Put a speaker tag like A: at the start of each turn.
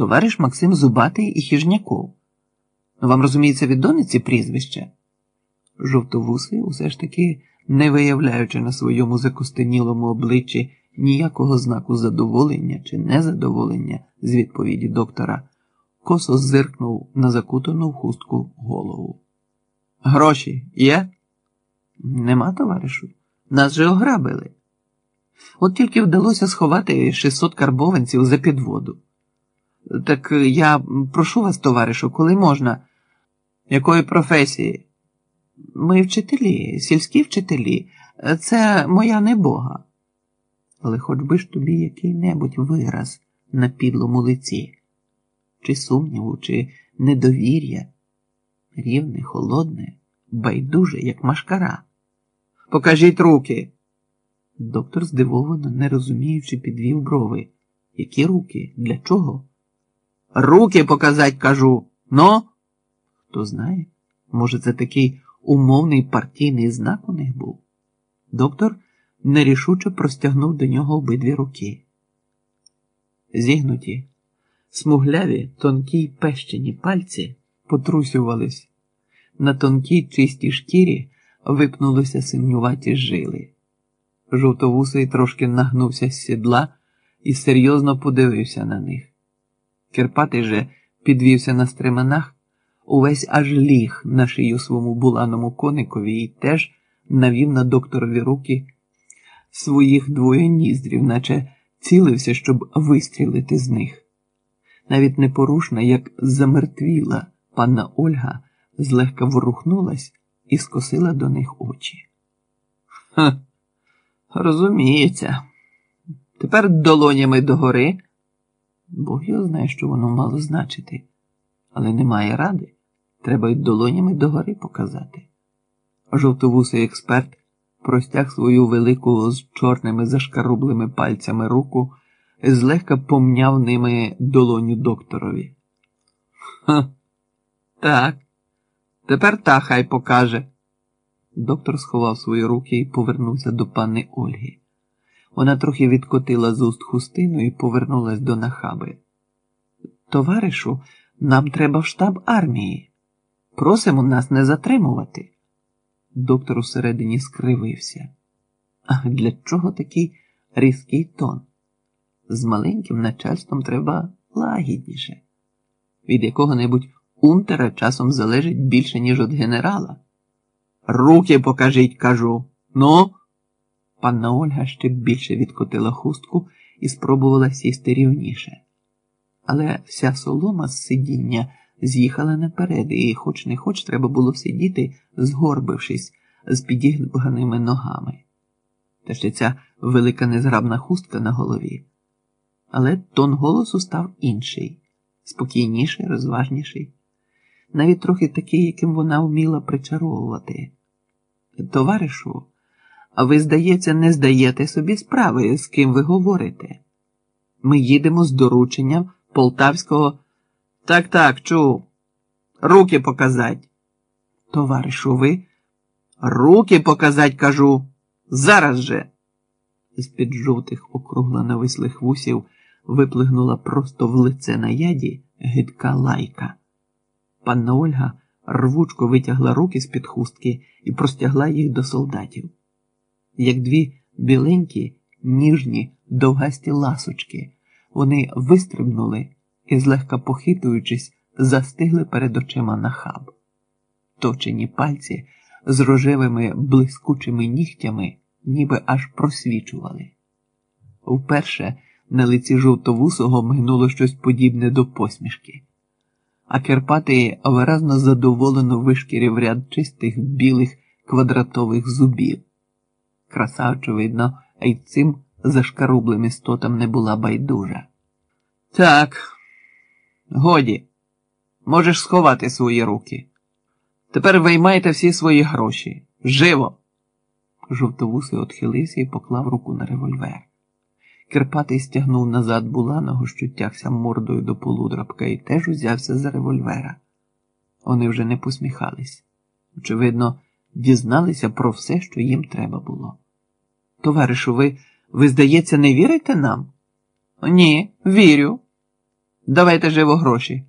A: Товариш Максим Зубатий і Хіжняков. Ну, вам розуміється від дониці прізвище? Жовтовусий, усе ж таки, не виявляючи на своєму закостенілому обличчі ніякого знаку задоволення чи незадоволення з відповіді доктора, косо зиркнув на закутану в хустку голову. Гроші є? Нема, товаришу. Нас же ограбили. От тільки вдалося сховати 600 карбованців за підводу. Так я прошу вас, товаришу, коли можна, якої професії? Ми вчителі, сільські вчителі, це моя небога. Але хоч би ж тобі який-небудь вираз на підлому лиці, чи сумніву, чи недовір'я, рівне, холодне, байдуже, як машкара. Покажіть руки. Доктор здивовано, не розуміючи, підвів брови. Які руки? Для чого? Руки показать, кажу. Ну? Хто знає, може, це такий умовний партійний знак у них був? Доктор нерішуче простягнув до нього обидві руки. Зігнуті, смугляві, тонкі пещені пальці потрусювались. На тонкій чистій шкірі випнулися синюваті жили. Жовтовусий трошки нагнувся з сідла і серйозно подивився на них. Кирпатий же підвівся на стременах, увесь аж ліг на шию своєму буланому коникові і теж навів на докторові руки своїх двоє ніздрів, наче цілився, щоб вистрілити з них. Навіть непорушна, як замертвіла панна Ольга, злегка ворухнулась і скосила до них очі. Ха, розуміється. Тепер долонями догори. Бог його знає, що воно мало значити, але немає ради. Треба й долонями догори показати. Жовтовусий експерт простяг свою велику з чорними зашкарублими пальцями руку і злегка помняв ними долоню докторові. Ха, так, тепер та хай покаже. Доктор сховав свої руки і повернувся до пани Ольги. Вона трохи відкотила з уст хустину і повернулась до нахаби. Товаришу, нам треба в штаб армії. Просимо нас не затримувати. Доктор усередині скривився. А для чого такий різкий тон? З маленьким начальством треба лагідніше. Від якого-небудь унтера часом залежить більше, ніж від генерала. Руки покажіть, кажу. Ну. Панна Ольга ще більше відкотила хустку і спробувала сісти рівніше. Але вся солома з сидіння з'їхала наперед, і, хоч не хоч, треба було сидіти, згорбившись з підігнаними ногами. Та ще ця велика незграбна хустка на голові. Але тон голосу став інший, спокійніший, розважніший, навіть трохи такий, яким вона вміла причаровувати. Товаришу, а ви, здається, не здаєте собі справи, з ким ви говорите. Ми їдемо з дорученням полтавського. Так, так, чув. Руки показать. Товаришу, ви. Руки показать, кажу. Зараз же. З під жовтих округло навислих вусів виплигнула просто в лице на яді гидка лайка. Панна Ольга рвучко витягла руки з під хустки і простягла їх до солдатів як дві біленькі, ніжні, довгасті ласочки. Вони вистрибнули і, злегка похитуючись, застигли перед очима на хаб. Точені пальці з рожевими блискучими нігтями ніби аж просвічували. Вперше на лиці жовтовусого мигнуло щось подібне до посмішки, а Керпатий виразно задоволено вишкірив ряд чистих білих квадратових зубів. Краса, очевидно, а й цим зашкарублим істотам не була байдужа. Так, годі, можеш сховати свої руки. Тепер виймайте всі свої гроші. Живо! Жовтовусий отхилився і поклав руку на револьвер. Кирпатий стягнув назад буланого, що тягся мордою до полудрабка, і теж узявся за револьвера. Вони вже не посміхались. Очевидно, дізналися про все, що їм треба було. Товаришу, ви, ви, здається, не вірите нам? Ні, вірю. Давайте живо гроші.